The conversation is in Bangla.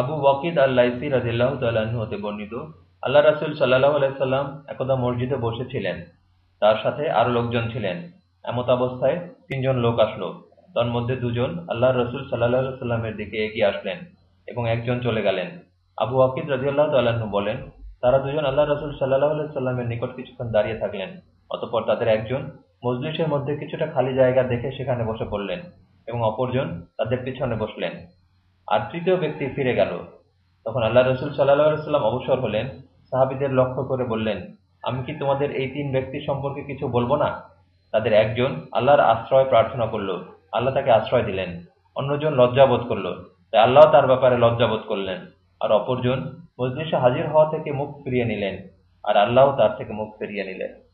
আবু ওয়াকিদ আল লাইসি রাজিল্লাহ তাল্লাহ্ন হতে বর্ণিত, আল্লাহ রাসুল সাল্লাহ আলাইসাল্লাম একদা মসজিদে বসেছিলেন। তার সাথে আরও লোকজন ছিলেন। এমত অবস্থায় তিনজন লোক আসলো। তার মধ্যে দুজন আল্লাহ রসুল সাল্লাহ সাল্লামের দিকে এগিয়ে আসলেন এবং একজন চলে গেলেন। আবু ওয়াকিদ রাজিয়াল্লাহ তাল্লাহ্ন বলেন, তারা দুজন আল্লাহ রসুল সাল্লাহ সাল্লামের নিকট কিছুক্ষণ দাঁড়িয়ে থাকলেন। অতপর তাদের একজন মজলিসের মধ্যে কিছুটা খালি জায়গা দেখে সেখানে বসে পড়লেন এবং অপরজন তাদের পিছনে বসলেন। আর তৃতীয় ব্যক্তি ফিরে গেল। তখন আল্লাহ রসুল সাল্লাহ সাল্লাম অবসর হলেন। সাহাবিদের লক্ষ্য করে বললেন, আমি কি তোমাদের এই তিন ব্যক্তি সম্পর্কে কিছু বলব না? তাদের একজন আল্লাহর আশ্রয় প্রার্থনা করল। আল্লাহ তাকে আশ্রয় দিলেন। অন্যজন লজ্জাবোধ করল। তাই আল্লাহ তার ব্যাপারে লজ্জাবোধ করলেন। আর অপরজন মজলিসে হাজির হওয়া থেকে মুখ ফিরিয়ে নিলেন। আর আল্লাহ তার থেকে মুখ ফিরিয়ে নিলেন।